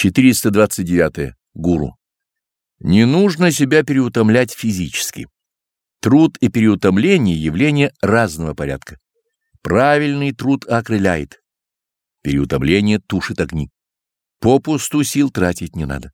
429. Гуру. Не нужно себя переутомлять физически. Труд и переутомление — явления разного порядка. Правильный труд окрыляет. Переутомление тушит огни. Попусту сил тратить не надо.